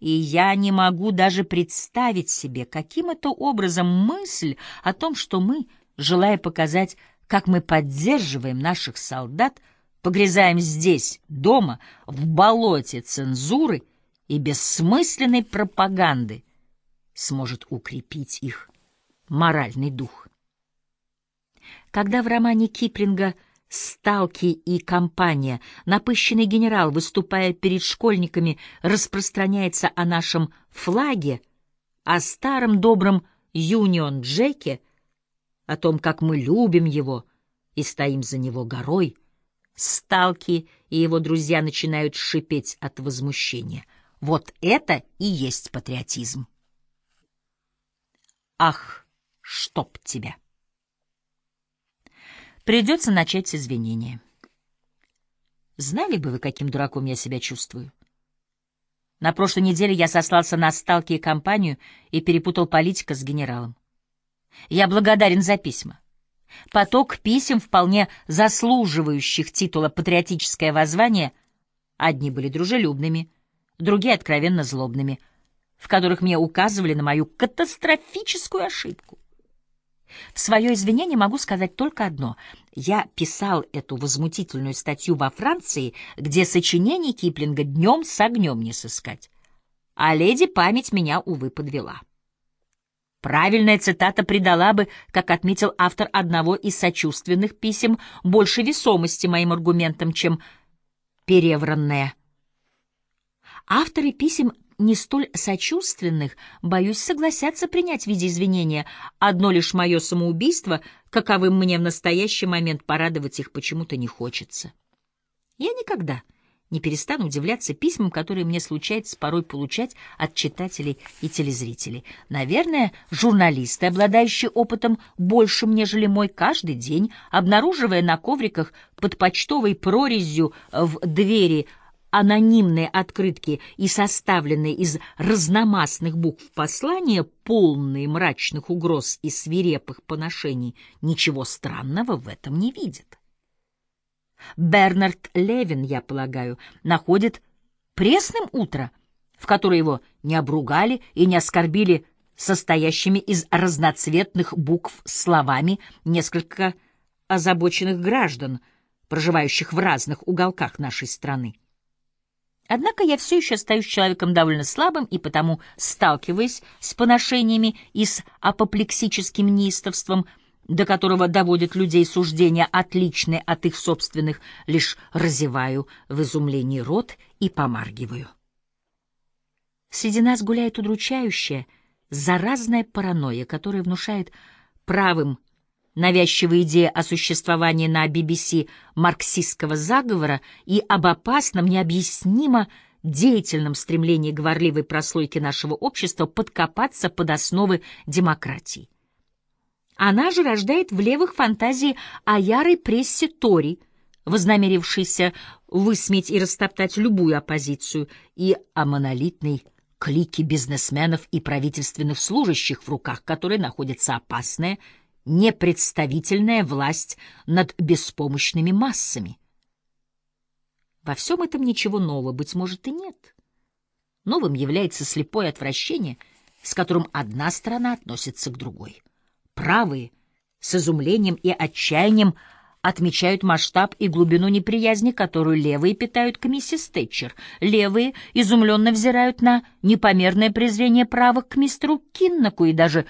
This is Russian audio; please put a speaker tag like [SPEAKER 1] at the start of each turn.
[SPEAKER 1] И я не могу даже представить себе, каким это образом мысль о том, что мы, желая показать, как мы поддерживаем наших солдат, погрязаем здесь, дома, в болоте цензуры и бессмысленной пропаганды, сможет укрепить их моральный дух. Когда в романе Киплинга Сталки и компания, напыщенный генерал, выступая перед школьниками, распространяется о нашем флаге, о старом добром Юнион Джеке, о том, как мы любим его и стоим за него горой. Сталки и его друзья начинают шипеть от возмущения. Вот это и есть патриотизм. Ах, чтоб тебя! Придется начать с извинения. Знали бы вы, каким дураком я себя чувствую? На прошлой неделе я сослался на сталки и компанию и перепутал политика с генералом. Я благодарен за письма. Поток писем, вполне заслуживающих титула «патриотическое воззвание», одни были дружелюбными, другие — откровенно злобными, в которых мне указывали на мою катастрофическую ошибку. В свое извинение могу сказать только одно. Я писал эту возмутительную статью во Франции, где сочинений Киплинга днем с огнем не сыскать. А леди память меня, увы, подвела. Правильная цитата придала бы, как отметил автор одного из сочувственных писем, больше весомости моим аргументам, чем перевранная. Авторы писем не столь сочувственных, боюсь, согласятся принять в виде извинения одно лишь мое самоубийство, каковым мне в настоящий момент порадовать их почему-то не хочется. Я никогда не перестану удивляться письмам, которые мне случается порой получать от читателей и телезрителей. Наверное, журналисты, обладающие опытом большим, нежели мой, каждый день, обнаруживая на ковриках под почтовой прорезью в двери анонимные открытки и составленные из разномастных букв послания, полные мрачных угроз и свирепых поношений, ничего странного в этом не видят. Бернард Левин, я полагаю, находит пресным утро, в которое его не обругали и не оскорбили состоящими из разноцветных букв словами несколько озабоченных граждан, проживающих в разных уголках нашей страны. Однако я все еще остаюсь человеком довольно слабым и потому, сталкиваясь с поношениями и с апоплексическим неистовством, до которого доводят людей суждения, отличные от их собственных, лишь разеваю в изумлении рот и помаргиваю. Среди нас гуляет удручающая, заразная паранойя, которая внушает правым навязчивая идея о существовании на BBC марксистского заговора и об опасном, необъяснимо деятельном стремлении говорливой прослойки нашего общества подкопаться под основы демократии. Она же рождает в левых фантазии о ярой прессе Тори, вознамерившейся высмеять и растоптать любую оппозицию, и о монолитной клике бизнесменов и правительственных служащих, в руках которой находится опасная непредставительная власть над беспомощными массами. Во всем этом ничего нового, быть может, и нет. Новым является слепое отвращение, с которым одна сторона относится к другой. Правые с изумлением и отчаянием отмечают масштаб и глубину неприязни, которую левые питают к миссис Тэтчер. Левые изумленно взирают на непомерное презрение правых к мистеру Кинноку и даже